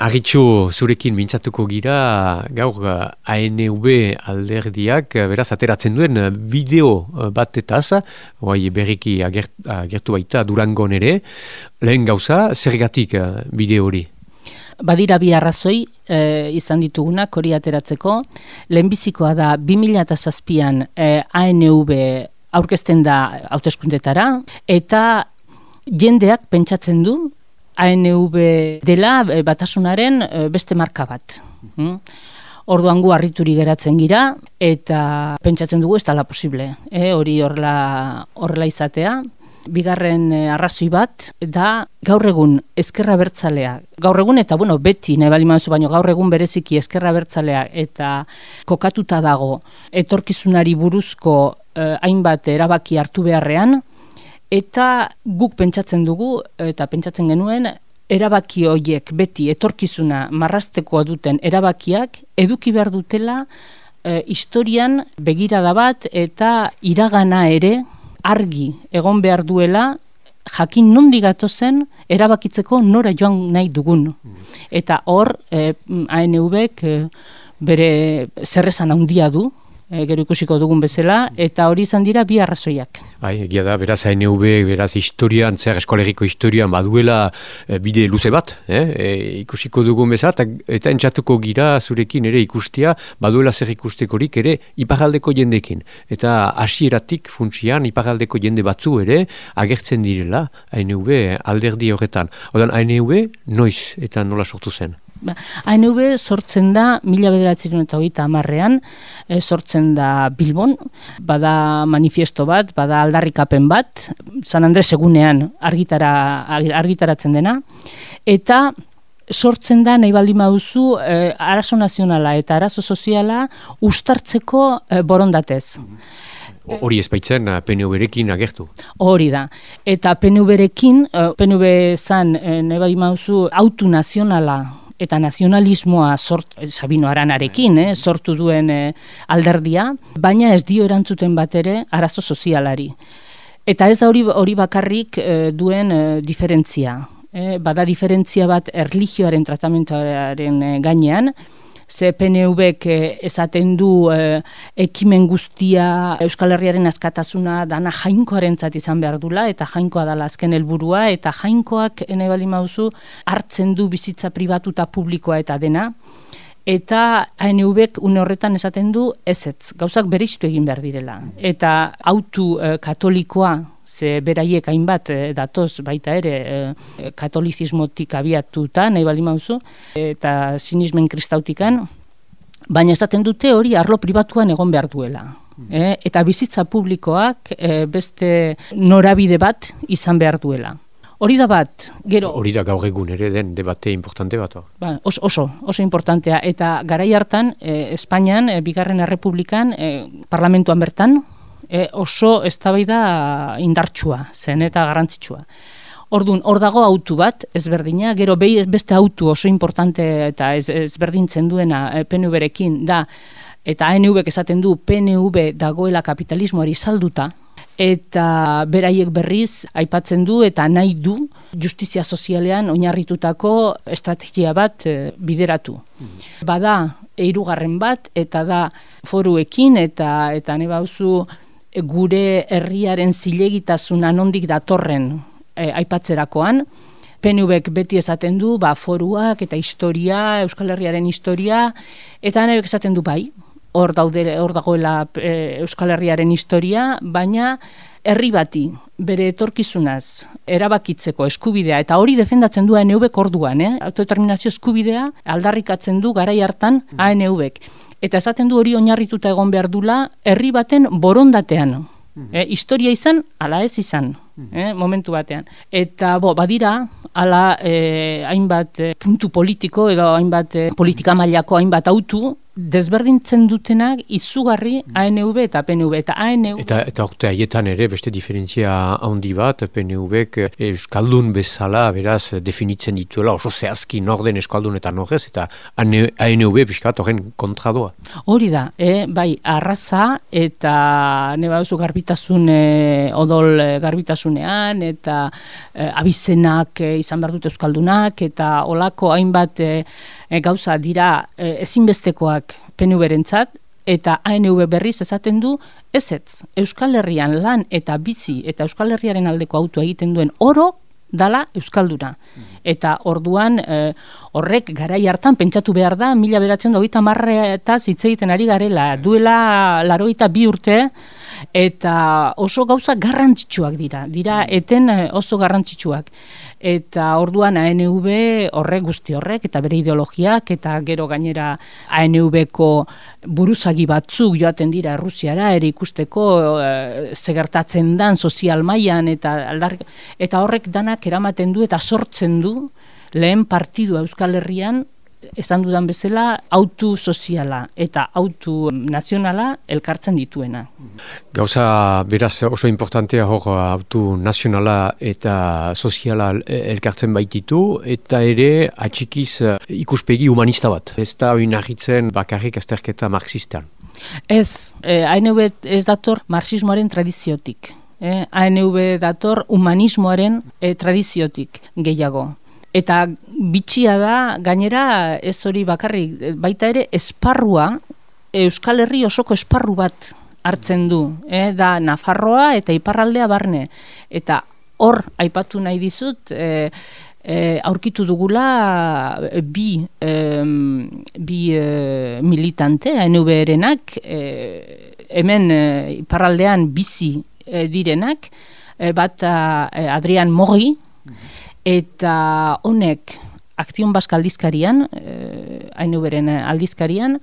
Agitxo zurekin mintzatuko gira gaur ANV alderdiak beraz ateratzen duen bideo bat etaz, oai berriki agertu baita durangon ere, lehen gauza, zergatik bideo hori? Badira bi arrazoi e, izan ditugunak hori ateratzeko, lehenbizikoa da 2007an e, ANV aurkezten da hauteskundetara, eta jendeak pentsatzen du ANV dela e, batasunaren e, beste marka bat. Hmm? Orduan gu harrituri geratzen gira eta pentsatzen dugu ez dela posible. E, hori horrela, horrela izatea. Bigarren e, arrazoi bat da gaur egun eskerra bertzalea. Gaur egun eta bueno, beti nahi baino gaur egun bereziki eskerra bertzalea eta kokatuta dago etorkizunari buruzko hainbat erabaki hartu beharrean, eta guk pentsatzen dugu eta pentsatzen genuen erabaki horiek beti etorkizuna marrasteko duten erabakiak eduki behar dutela e, historian begirada bat eta iragana ere argi egon behar duela jakin nondi zen erabakitzeko nora joan nahi dugun. Eta hor, e, ANV-ek e, bere zerrezan handia du, e, gero ikusiko dugun bezala, eta hori izan dira bi arrazoiak. Bai, egia da, beraz ANV, beraz historian, zer eskolegiko historian baduela e, bide luze bat, eh? e, ikusiko dugun bezala, eta, eta entzatuko gira zurekin ere ikustia, baduela zer ikustekorik ere iparaldeko jendekin. Eta hasieratik funtsian iparaldeko jende batzu ere agertzen direla ANV alderdi horretan. Odan ANV noiz eta nola sortu zen? Ba, ANV sortzen da mila bederatzen eta hogeita amarrean, e, sortzen da Bilbon, bada manifiesto bat, bada aldarrikapen bat, San Andres egunean argitara, argitaratzen dena, eta sortzen da nahi baldin mauzu e, arazo nazionala eta arazo soziala ustartzeko e, borondatez. Hori ez baitzen PNV-rekin agertu. Hori da. Eta PNV-rekin, PNV zan, nahi baldin mauzu, autu nazionala eta nazionalismoa sort, Sabino Aranarekin eh, sortu duen eh, alderdia, baina ez dio erantzuten bat ere arazo sozialari. Eta ez da hori, hori bakarrik eh, duen eh, diferentzia. Eh, bada diferentzia bat erlijioaren tratamentoaren eh, gainean, ze PNV-ek eh, esaten du eh, ekimen guztia Euskal Herriaren askatasuna dana jainkoaren izan behar dula, eta jainkoa dala azken helburua eta jainkoak ene bali mauzu hartzen du bizitza pribatu eta publikoa eta dena, eta ANV-ek une horretan esaten du ezetz, gauzak bereiztu egin behar direla. Eta autu eh, katolikoa ze beraiek hainbat e, datoz baita ere e, katolizismotik abiatuta, nahi baldin mauzu, eta sinismen kristautikan, baina esaten dute hori arlo pribatuan egon behar duela. E, eta bizitza publikoak beste norabide bat izan behar duela. Hori da bat, gero... Hori da gaur egun ere den debate importante bat. Ba, oso, oso, oso importantea. Eta garai hartan, e, Espainian, e, Bigarren Errepublikan, e, parlamentuan bertan, e, oso eztabaida indartsua zen eta garrantzitsua. Ordun hor dago autu bat ezberdina, gero beste autu oso importante eta ez, ezberdintzen duena e, PNV-rekin da eta ANV esaten du PNV dagoela kapitalismoari salduta eta beraiek berriz aipatzen du eta nahi du justizia sozialean oinarritutako estrategia bat e, bideratu. Bada eirugarren bat eta da foruekin eta eta ne bauzu gure herriaren zilegitasuna nondik datorren e, aipatzerakoan, PNVek beti esaten du, ba, foruak eta historia, Euskal Herriaren historia, eta nebek esaten du bai, hor daude hor dagoela e, Euskal Herriaren historia, baina herri bati bere etorkizunaz erabakitzeko eskubidea eta hori defendatzen du ANVek orduan, eh? autodeterminazio eskubidea aldarrikatzen du garai hartan. ANVek. Eta esaten du hori oinarrituta egon behar dula herri baten borondatean. Mm historia izan, ala ez izan, mm momentu batean. Eta bo, badira, ala e, hainbat puntu politiko edo hainbat politika mailako hainbat autu desberdintzen dutenak izugarri ANV eta PNV eta ANV eta eta orte haietan ere beste diferentzia handi bat PNVek euskaldun bezala beraz definitzen dituela oso zehazki norden euskaldun eta norrez eta ANV pixkat horren kontradoa hori da e, bai arraza eta neba oso garbitasun e, odol e, garbitasunean eta e, abizenak e, izan behar dut euskaldunak eta olako hainbat e, gauza dira ezinbestekoak PNV-rentzat, eta ANV berriz esaten du, ez ez, Euskal Herrian lan eta bizi eta Euskal Herriaren aldeko auto egiten duen oro, dala Euskalduna. Eta orduan eh, horrek garai hartan pentsatu behar da, mila beratzen dogeita marre eta egiten ari garela, duela laroita bi urte, eta oso gauza garrantzitsuak dira, dira eten eh, oso garrantzitsuak eta orduan ANV horrek guzti horrek eta bere ideologiak eta gero gainera ANV-ko buruzagi batzuk joaten dira Rusiara ere ikusteko e, zegertatzen dan sozial mailan eta aldarrik, eta horrek danak eramaten du eta sortzen du lehen partidu Euskal Herrian esan dudan bezala, autu soziala eta autu nazionala elkartzen dituena. Gauza, beraz oso importantea hor autu nazionala eta soziala elkartzen baititu, eta ere atxikiz ikuspegi humanista bat. Ez da hori nahitzen bakarrik azterketa marxistan. Ez, eh, ANV ez dator marxismoaren tradiziotik. Eh, ANV dator humanismoaren eh, tradiziotik gehiago. Eta bitxia da, gainera ez hori bakarrik, baita ere esparrua, Euskal Herri osoko esparru bat hartzen du, eh? da Nafarroa eta Iparraldea barne. Eta hor, aipatu nahi dizut, e, aurkitu dugula bi, e, bi e, militante, ANV-erenak, hemen Iparraldean bizi direnak, bat Adrian Mogi, eta honek akzion baska aldizkarian, eh, hainu beren aldizkarian,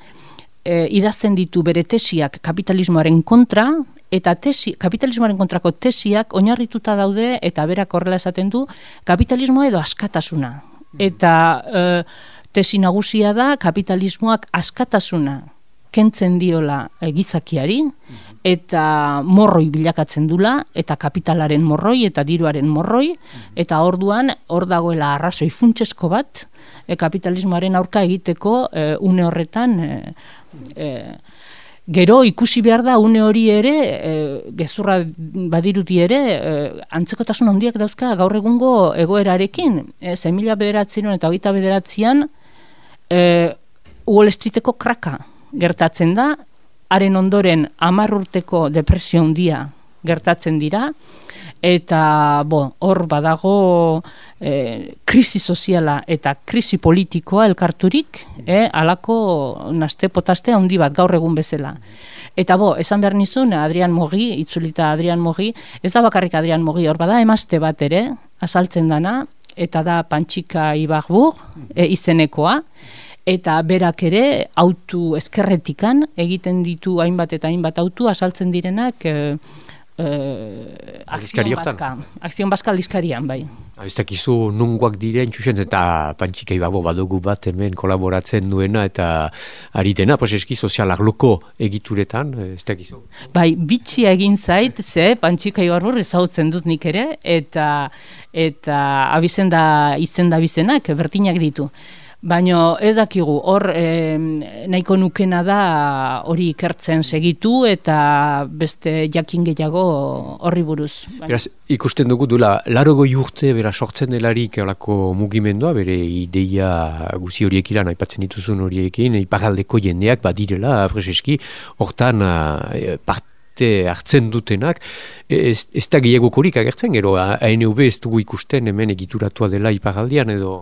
eh, idazten ditu bere tesiak kapitalismoaren kontra, eta tesi, kapitalismoaren kontrako tesiak oinarrituta daude, eta berak horrela esaten du, kapitalismoa edo askatasuna. Mm. Eta eh, tesi nagusia da, kapitalismoak askatasuna kentzen diola e, gizakiari, eta morroi bilakatzen dula, eta kapitalaren morroi, eta diruaren morroi, eta orduan, hor dagoela arrazoi funtsesko bat, e, kapitalismoaren aurka egiteko e, une horretan, e, e, gero ikusi behar da une hori ere, e, gezurra badirudi ere, e, antzekotasun handiak dauzka gaur egungo egoerarekin, e, zemila bederatzen eta hogeita bederatzean, e, Wall Streeteko kraka gertatzen da, haren ondoren amarrurteko depresio handia gertatzen dira, eta hor badago e, krisi soziala eta krisi politikoa elkarturik, e, alako naste potaste handi bat gaur egun bezala. Eta bo, esan behar nizun, Adrian Mogi, itzulita Adrian Mogi, ez da bakarrik Adrian Mogi, hor bada emazte bat ere, asaltzen dana, eta da Pantxika Ibagbur, e, izenekoa, eta berak ere autu eskerretikan egiten ditu hainbat eta hainbat autu asaltzen direnak e, e, akzion baska, akzion baska aldizkarian bai. Ez dakizu nunguak diren txusen eta pantxika ibabo badugu bat hemen kolaboratzen duena eta ari dena, pues eski sozialak loko egituretan, ez dakizu. Bai, bitxia egin zait, ze pantxika ibarbor ezautzen dut nik ere, eta eta abizenda izenda bizenak, bertinak ditu. Baina ez dakigu, hor e, nahiko nukena da hori ikertzen segitu eta beste jakin gehiago horri buruz. Beraz, ikusten dugu duela, laro goi urte bera sortzen delarik alako mugimendua, bere ideia guzi horiek iran, aipatzen dituzun horiekin, iparaldeko jendeak badirela, freseski, hortan e, parte hartzen dutenak, ez, ez da gehiago korik agertzen, gero ANV ez dugu ikusten hemen egituratua dela iparaldian edo...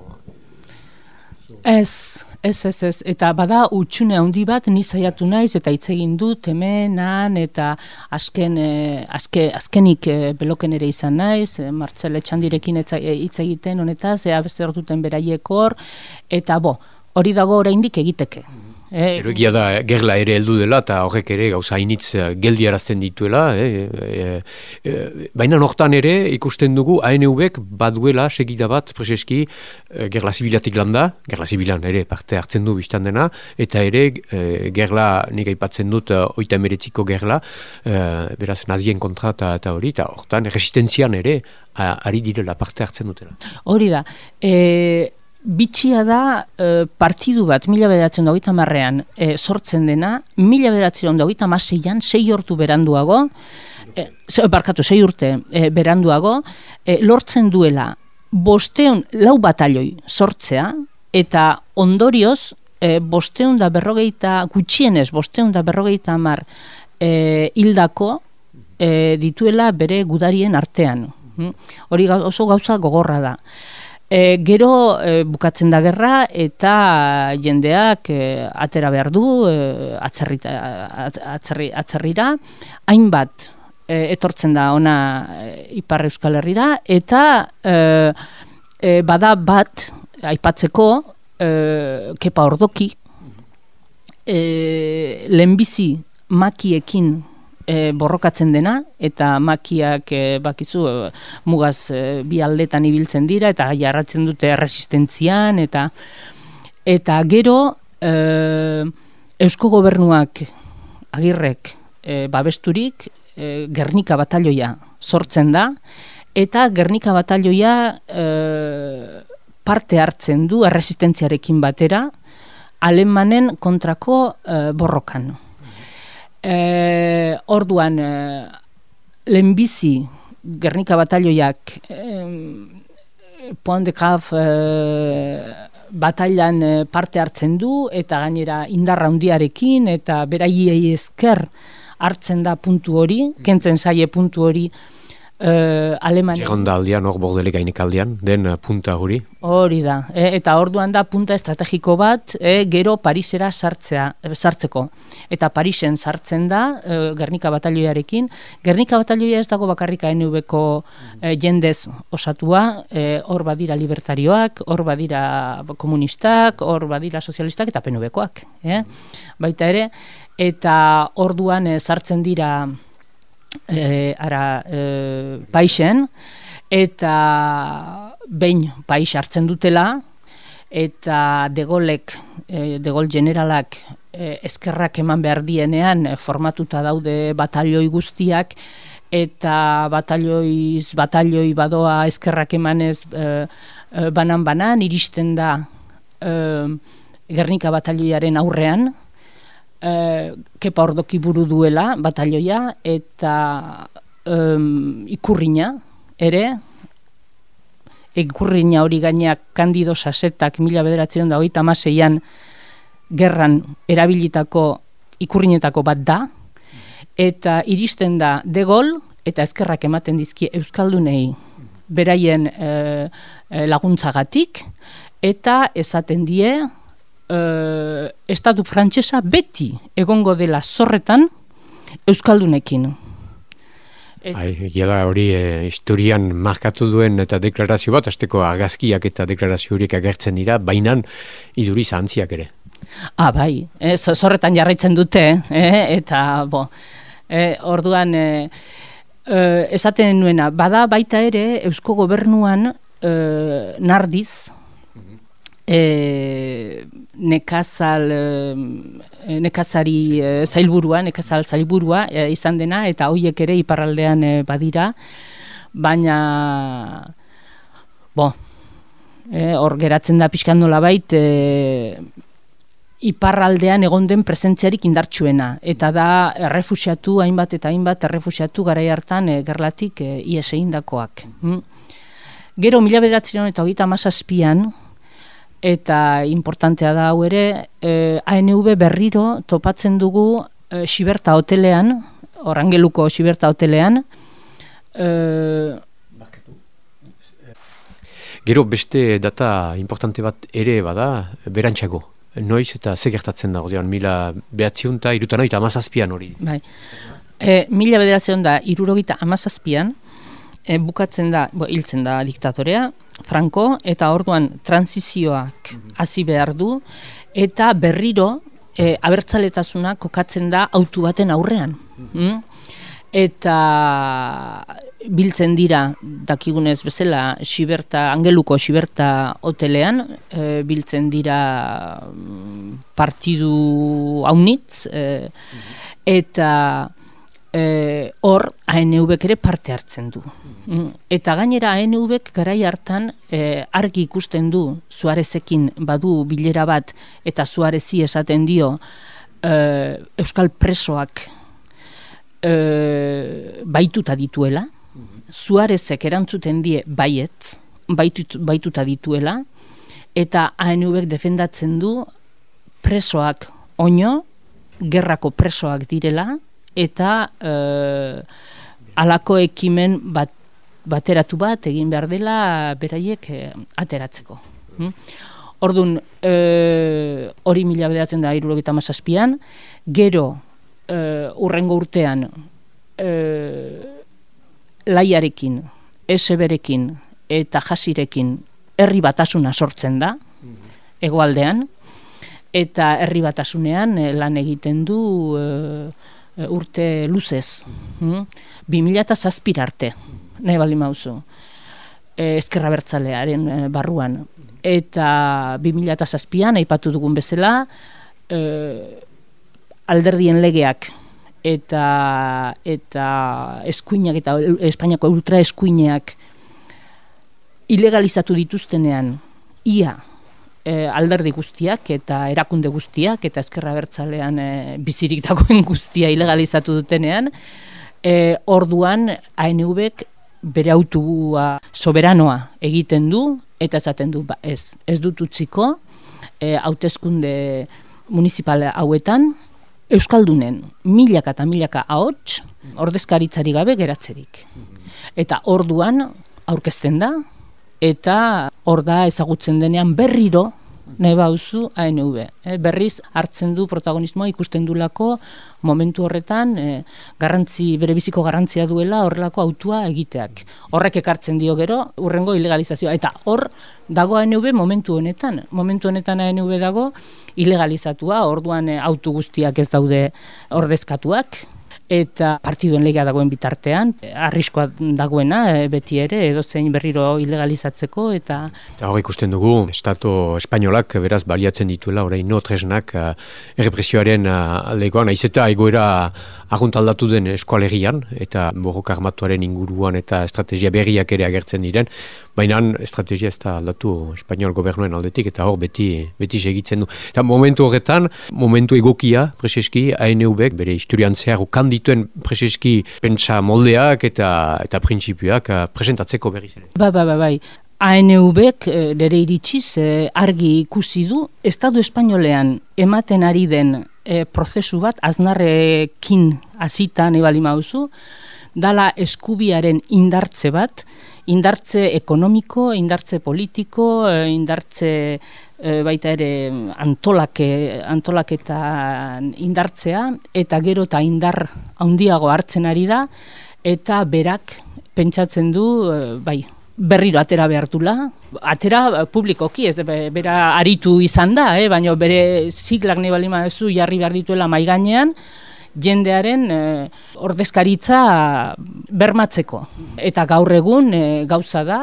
Ez, ez, ez, ez. Eta bada utxune handi bat ni saiatu naiz eta hitz egin dut hemenan eta azken eh, azke, azkenik eh, beloken ere izan naiz, eh, Martzele Txandirekin hitz egiten honetaz, ea beste duten beraiek hor eta bo, hori dago oraindik egiteke. Eh? Ero egia da, gerla ere heldu dela, eta horrek ere gauza hainitz eh, geldi arazten dituela. Eh? E, e, Baina nortan ere ikusten dugu ANV-ek baduela segida bat, preseski, e, gerla zibilatik landa, gerla zibilan ere parte hartzen du biztan dena, eta ere e, gerla, nik aipatzen dut, oita emeretziko gerla, e, beraz nazien kontra eta hori, eta hortan resistentzian ere, ari direla parte hartzen dutela. Hori da, e, bitxia da e, partidu bat mila bederatzen dagoita marrean e, sortzen dena, mila bederatzen dagoita maseian, sei hortu beranduago, e, barkatu, sei urte e, beranduago, e, lortzen duela bosteun lau batalioi sortzea, eta ondorioz, e, bosteun da berrogeita, gutxienez, bosteun da berrogeita mar e, hildako e, dituela bere gudarien artean. Hm? Hori oso gauza gogorra da. E, gero e, bukatzen da gerra eta jendeak e, atera behar du e, atzerrita, atzerri, atzerrira, hainbat e, etortzen da ona e, Ipar Euskal Herrira eta e, e, bada bat aipatzeko e, kepa ordoki. E, lehenbizi makiekin e, borrokatzen dena eta makiak e, bakizu e, mugaz e, bi aldetan ibiltzen dira eta jarratzen dute resistentzian eta eta gero e, Eusko Gobernuak agirrek e, babesturik e, Gernika batalioia sortzen da eta Gernika batalioia e, parte hartzen du erresistentziarekin batera alemanen kontrako e, borrokan. E, orduan, e, lehenbizi Gernika batalioiak e, Poan de Graf e, batailan parte hartzen du eta gainera indarra hundiarekin eta beraiei esker hartzen da puntu hori, kentzen zaie puntu hori uh, Alemania. Geronda aldean, hor bordele gainek aldean, den uh, punta hori? Hori da, e, eta orduan da punta estrategiko bat, e, gero Parisera sartzea, e, sartzeko. Eta Parisen sartzen da, e, Gernika batalioarekin. Gernika batalioa ez dago bakarrika NV-ko e, jendez osatua, e, hor badira libertarioak, hor badira komunistak, hor badira sozialistak eta PNV-koak. E? Baita ere, eta orduan e, sartzen dira e, ara e, paisen, eta behin pais hartzen dutela, eta degolek, e, degol generalak e, eskerrak eman behar dienean e, formatuta daude batalioi guztiak, eta batalioiz, batalioi badoa eskerrak emanez e, banan-banan, iristen da e, Gernika batalioiaren aurrean, e, kepa ordoki buru duela batalioia eta um, ikurrina ere. Ikurrina hori gaineak kandido sasetak mila bederatzen da hogeita maseian gerran erabilitako ikurrinetako bat da. Eta iristen da degol eta ezkerrak ematen dizki euskaldunei. Beraien e, laguntzagatik. Eta esaten die uh, estatu frantsesa beti egongo dela zorretan euskaldunekin. Bai, egia da hori e, historian markatu duen eta deklarazio bat, azteko agazkiak eta deklarazio horiek agertzen dira, bainan iduri zantziak ere. Ah, bai, e, zorretan jarraitzen dute, eh, eta bo, e, orduan e, e, esaten nuena, bada baita ere Eusko Gobernuan e, nardiz, e, nekazal e, nekazari e, zailburua, nekazal zailburua e, izan dena eta hoiek ere iparraldean e, badira. Baina bo e, hor geratzen da pixkan nola bait e, iparraldean egon den presentziarik indartsuena. Eta da errefusiatu hainbat eta hainbat errefusiatu garai hartan e, gerlatik e, ies egindakoak. Hm? Gero, mila beratzen eta hogeita mazazpian, eta importantea da hau ere, eh, ANV berriro topatzen dugu eh, Siberta hotelean, orangeluko Siberta hotelean. Eh, Gero beste data importante bat ere bada, berantxago. Noiz eta ze gertatzen da, ordean, mila behatzion eta irutan oita amazazpian hori. Bai. E, mila behatzion da irurogita amazazpian, e, bukatzen da, bo, hiltzen da diktatorea, Franco, eta orduan transizioak hasi behar du, eta berriro e, abertzaletasuna kokatzen da autu baten aurrean. Mm? Eta biltzen dira, dakigunez bezala, Xiberta, Angeluko Xiberta hotelean, e, biltzen dira mm, partidu haunitz, e, eta e, hor ANV ere parte hartzen du. Mm, eta gainera ANV garai hartan e, argi ikusten du Suarezekin badu bilera bat eta Suarezi esaten dio e, Euskal presoak e, baituta dituela. Suarezek erantzuten die baiet, baitut, baituta dituela, eta ANV defendatzen du presoak oino, gerrako presoak direla, eta e, alako ekimen bat, bateratu bat egin behar dela beraiek e, ateratzeko. Hm? Orduan, e, hori mila bederatzen da irurogeta mazazpian, gero e, urrengo urtean e, laiarekin, eseberekin eta jasirekin herri batasuna sortzen da, egoaldean, eta herri batasunean lan egiten du E, urte luzez. 2000 eta zazpir arte, nahi baldin mauzu, e, eskerra bertzalearen e, barruan. Eta 2000 eta zazpian, aipatu dugun bezala, e, alderdien legeak eta eta eskuinak eta Espainiako ultra eskuineak ilegalizatu dituztenean ia e, alderdi guztiak eta erakunde guztiak eta eskerra bertzalean e, bizirik dagoen guztia ilegalizatu dutenean, e, orduan ANV-ek bere autua soberanoa egiten du eta esaten du ba, ez, ez dut utziko e, hauteskunde municipal hauetan Euskaldunen milaka eta milaka ahots ordezkaritzari gabe geratzerik. Eta orduan aurkezten da, eta hor da ezagutzen denean berriro nahi bauzu ANV. E, berriz hartzen du protagonismoa ikusten dulako momentu horretan e, garrantzi, bere biziko garrantzia duela horrelako autua egiteak. Horrek ekartzen dio gero urrengo ilegalizazioa. Eta hor dago ANV momentu honetan. Momentu honetan ANV dago ilegalizatua, orduan e, autu guztiak ez daude ordezkatuak, eta partiduen legea dagoen bitartean, arriskoa dagoena e, beti ere, edo zein berriro ilegalizatzeko, eta... Eta hori ikusten dugu, Estatu Espainolak beraz baliatzen dituela, orain no tresnak uh, errepresioaren uh, aldekoan, aiz egoera aguntaldatu den eskualegian, eta borroka armatuaren inguruan eta estrategia berriak ere agertzen diren, baina estrategia ez da aldatu Espainiol gobernuen aldetik, eta hor beti, beti segitzen du. Eta momentu horretan, momentu egokia, preseski, ANU-bek, bere historian zehar dituen preseski pentsa moldeak eta eta printzipioak uh, presentatzeko berriz ere. Ba, ba, ba, bai. ANV-ek dere eh, iritsiz eh, argi ikusi du Estadu Espainolean ematen ari den prozesu bat aznarrekin hasita nahi bali mauzu, dala eskubiaren indartze bat, indartze ekonomiko, indartze politiko, indartze e, baita ere antolake, antolaketa indartzea, eta gero eta indar handiago hartzen ari da, eta berak pentsatzen du, e, bai, berriro atera behartula, atera publikoki, ez bera aritu izan da, eh? baina bere ziklak nahi balima ezu jarri behar dituela maiganean, jendearen e, ordezkaritza bermatzeko. Eta gaur egun e, gauza da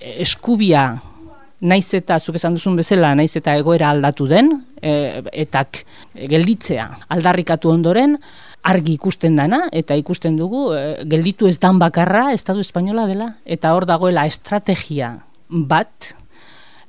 eskubia naiz eta zuk esan duzun bezala, naiz eta egoera aldatu den, e, etak gelditzea aldarrikatu ondoren, argi ikusten dana, eta ikusten dugu, e, gelditu ez dan bakarra, Estadu Espainola dela, eta hor dagoela estrategia bat,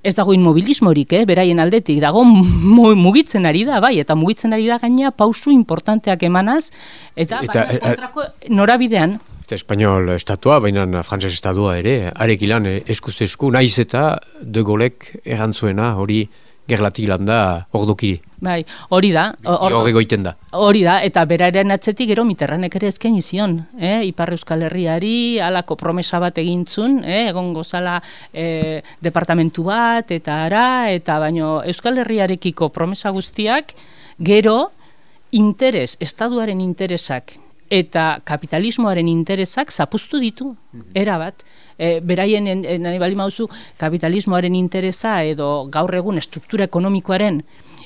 ez dago inmobilismorik, eh, beraien aldetik, dago mugitzen ari da, bai, eta mugitzen ari da gaina pausu importanteak emanaz, eta, eta baina, e, kontrako norabidean, Espainol estatua, baina frantzes estatua ere, arek ilan eh, eskuz esku, naiz eta de golek erantzuena hori gerlatik landa ordoki. Bai, hori da. Hori goiten da. Hori da, eta beraren atzetik gero miterranek ere ezken izion. Eh? Ipar Euskal Herriari, alako promesa bat egintzun, eh? egon gozala eh, departamentu bat, eta ara, eta baino Euskal Herriarekiko promesa guztiak, gero interes, estaduaren interesak eta kapitalismoaren interesak zapuztu ditu, mhm. erabat. E, beraien, nahi bali mauzu, kapitalismoaren interesa edo gaur egun estruktura ekonomikoaren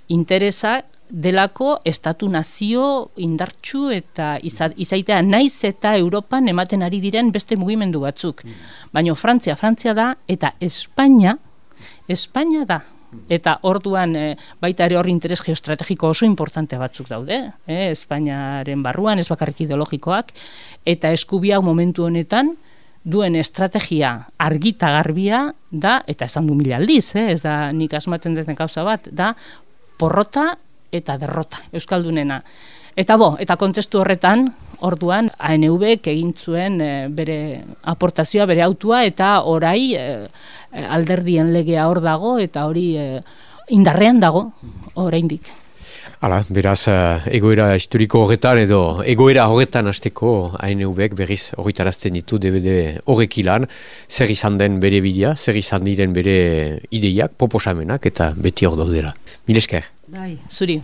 interesa delako estatu nazio indartsu eta izaitea naiz eta Europan ematen ari diren beste mugimendu batzuk. Baina Frantzia, Frantzia da eta Espainia, Espainia da. Eta orduan e, baita ere hor interes geostrategiko oso importante batzuk daude, e, Espainiaren barruan, ez bakarrik ideologikoak, eta eskubiak momentu honetan, duen estrategia argita garbia da, eta esan du mila aldiz, eh, ez da nik asmatzen dezen gauza bat, da porrota eta derrota, Euskaldunena. Eta bo, eta kontestu horretan, orduan, ANV egin zuen eh, bere aportazioa, bere autua, eta orai e, alderdien legea hor dago, eta hori indarrean dago, oraindik. Hala, beraz, egoera historiko horretan edo egoera horretan hasteko ANV-ek berriz horretarazten ditu DVD horrek ilan, zer izan den bere bidea, zer izan diren bere ideiak, proposamenak eta beti hor daudela. Milesker. Bai, zuri.